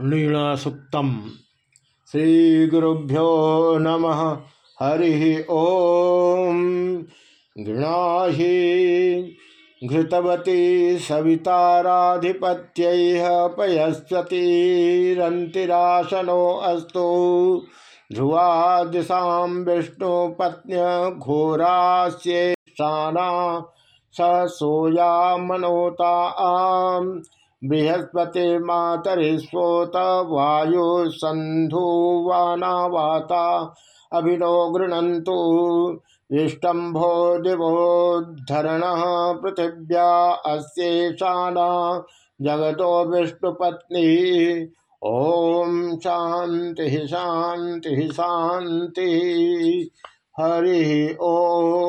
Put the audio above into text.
लीलासुक्तम श्रीगुरुभ्यो नमः। हरि ओम। गृणाहि घृतवती सविताराधिपत्य पयस्वतीरंतिराशनो अस्तु। ध्रुवा दिशा विष्णुपत्न्य घोरास्येषाना स सोया मनोता आम। बृहस्पतिर्मातरिस्वोत वायु सन्धुवाना वाता अभिनो गृणन्तु इष्टम्भो दिवोद्धरण पृथिव्या अस्येषाना जगतो विष्णुपत्नी। ओम शांति शांति शांति हरि ओम।